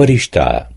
faristà